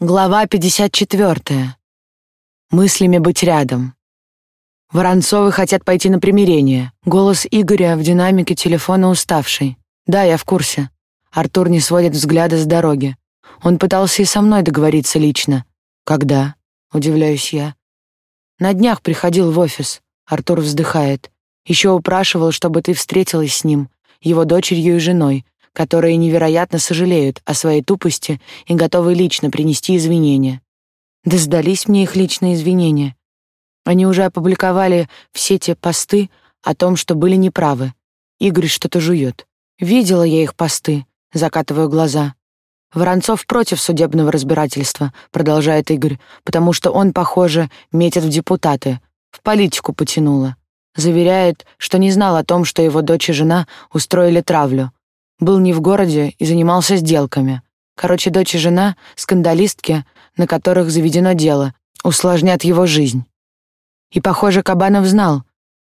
Глава 54. Мыслями быть рядом. Воронцовы хотят пойти на примирение. Голос Игоря в динамике телефона уставший. Да, я в курсе. Артур не сводит взгляда с дороги. Он пытался и со мной договориться лично. Когда? Удивляюсь я. На днях приходил в офис. Артур вздыхает. Еще упрашивал, чтобы ты встретилась с ним, его дочерью и женой, которые невероятно сожалеют о своей тупости и готовы лично принести извинения. Да сдались мне их личные извинения. Они уже опубликовали все те посты о том, что были неправы. Игорь что-то жует. Видела я их посты, закатываю глаза. Воронцов против судебного разбирательства, продолжает Игорь, потому что он, похоже, метит в депутаты, в политику потянуло. Заверяет, что не знал о том, что его дочь и жена устроили травлю, был не в городе и занимался сделками. Короче, дочь и жена — скандалистки, на которых заведено дело, усложнят его жизнь. И, похоже, Кабанов знал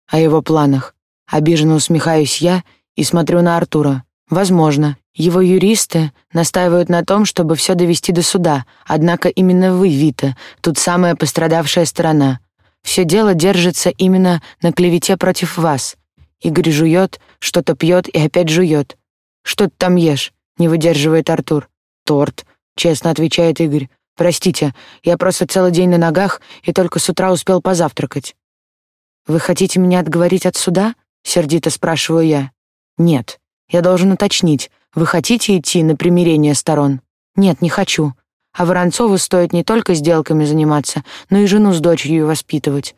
о его планах. Обиженно усмехаюсь я и смотрю на Артура. Возможно, его юристы настаивают на том, чтобы все довести до суда, однако именно вы, Вита, тут самая пострадавшая сторона. Все дело держится именно на клевете против вас. Игорь жует, что-то пьет и опять жует. «Что ты там ешь?» — не выдерживает Артур. «Торт», — честно отвечает Игорь. «Простите, я просто целый день на ногах и только с утра успел позавтракать». «Вы хотите меня отговорить от суда?» — сердито спрашиваю я. «Нет. Я должен уточнить. Вы хотите идти на примирение сторон?» «Нет, не хочу. А Воронцову стоит не только сделками заниматься, но и жену с дочерью воспитывать.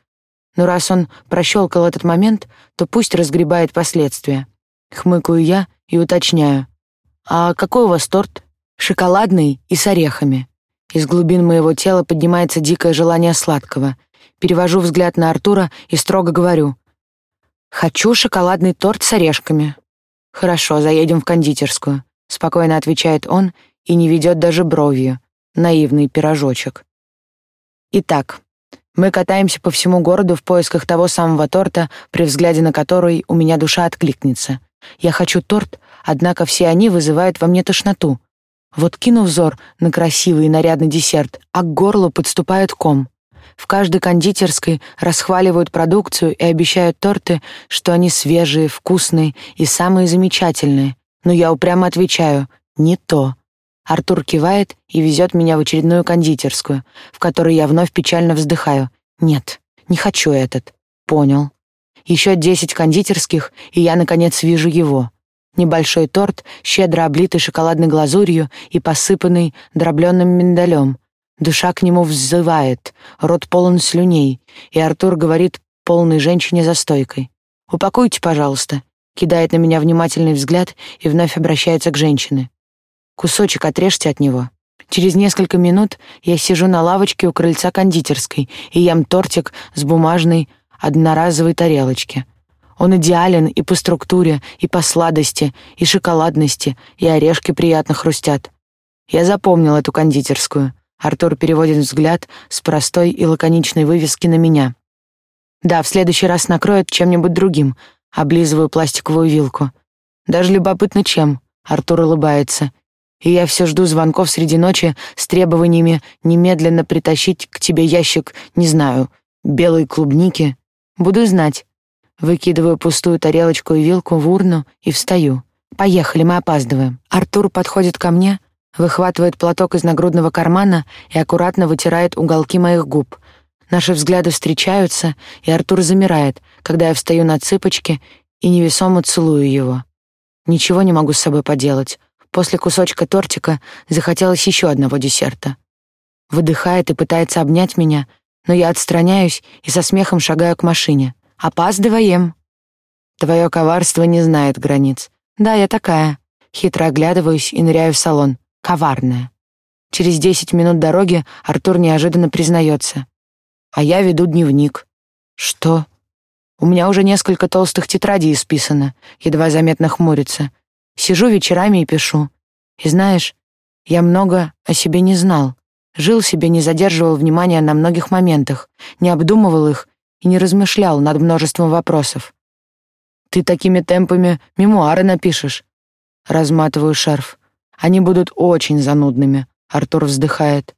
Но раз он прощелкал этот момент, то пусть разгребает последствия. Хмыкаю я и уточняю. «А какой у вас торт?» «Шоколадный и с орехами». Из глубин моего тела поднимается дикое желание сладкого. Перевожу взгляд на Артура и строго говорю. «Хочу шоколадный торт с орешками». «Хорошо, заедем в кондитерскую», — спокойно отвечает он и не ведет даже бровью. Наивный пирожочек. Итак, мы катаемся по всему городу в поисках того самого торта, при взгляде на который у меня душа откликнется. Я хочу торт, однако все они вызывают во мне тошноту. Вот кину взор на красивый и нарядный десерт, а к горлу подступает ком. В каждой кондитерской расхваливают продукцию и обещают торты, что они свежие, вкусные и самые замечательные. Но я упрямо отвечаю «не то». Артур кивает и везет меня в очередную кондитерскую, в которой я вновь печально вздыхаю. «Нет, не хочу этот». «Понял». Еще десять кондитерских, и я, наконец, вижу его. Небольшой торт, щедро облитый шоколадной глазурью и посыпанный дробленым миндалем. Душа к нему взывает, рот полон слюней, и Артур говорит полной женщине за стойкой. «Упакуйте, пожалуйста», кидает на меня внимательный взгляд и вновь обращается к женщине. «Кусочек отрежьте от него». Через несколько минут я сижу на лавочке у крыльца кондитерской и ем тортик с бумажной одноразовой тарелочке. Он идеален и по структуре, и по сладости, и шоколадности, и орешки приятно хрустят. Я запомнил эту кондитерскую. Артур переводит взгляд с простой и лаконичной вывески на меня. Да, в следующий раз накроет чем-нибудь другим. Облизываю пластиковую вилку. Даже любопытно чем. Артур улыбается. И я все жду звонков среди ночи с требованиями немедленно притащить к тебе ящик, не знаю, белой клубники Буду знать. Выкидываю пустую тарелочку и вилку в урну и встаю. Поехали, мы опаздываем. Артур подходит ко мне, выхватывает платок из нагрудного кармана и аккуратно вытирает уголки моих губ. Наши взгляды встречаются, и Артур замирает, когда я встаю на цыпочки и невесомо целую его. Ничего не могу с собой поделать. После кусочка тортика захотелось еще одного десерта. Выдыхает и пытается обнять меня — но я отстраняюсь и со смехом шагаю к машине. «Опаздываем!» Твое коварство не знает границ. Да, я такая. Хитро оглядываюсь и ныряю в салон. Коварная. Через десять минут дороги Артур неожиданно признается. А я веду дневник. Что? У меня уже несколько толстых тетрадей исписано, едва заметно хмурится. Сижу вечерами и пишу. И знаешь, я много о себе не знал. Жил себе, не задерживал внимания на многих моментах, не обдумывал их и не размышлял над множеством вопросов. «Ты такими темпами мемуары напишешь?» Разматываю шарф. «Они будут очень занудными», — Артур вздыхает.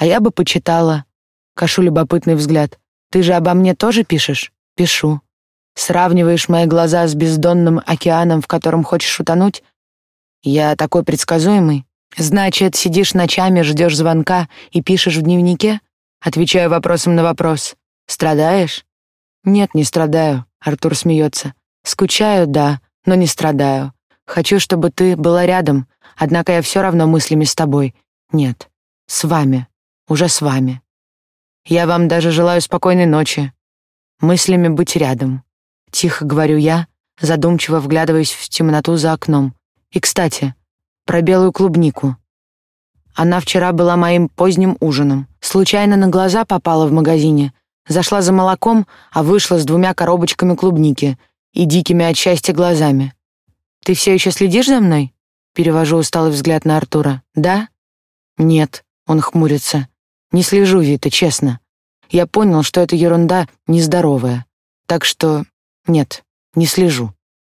А я бы почитала. Кашу любопытный взгляд. Ты же обо мне тоже пишешь? Пишу. Сравниваешь мои глаза с бездонным океаном, в котором хочешь утонуть? Я такой предсказуемый. Значит, сидишь ночами, ждешь звонка и пишешь в дневнике? Отвечаю вопросом на вопрос. Страдаешь? Нет, не страдаю, Артур смеется. Скучаю, да, но не страдаю. Хочу, чтобы ты была рядом, однако я все равно мыслями с тобой. Нет, с вами, уже с вами. Я вам даже желаю спокойной ночи. Мыслями быть рядом. Тихо говорю я, задумчиво вглядываясь в темноту за окном. И, кстати, про белую клубнику. Она вчера была моим поздним ужином. Случайно на глаза попала в магазине. Зашла за молоком, а вышла с двумя коробочками клубники и дикими от счастья глазами. «Ты все еще следишь за мной?» Перевожу усталый взгляд на Артура. «Да?» «Нет», — он хмурится. «Не слежу, Вита, честно. Я понял, что эта ерунда нездоровая. Так что нет, не слежу».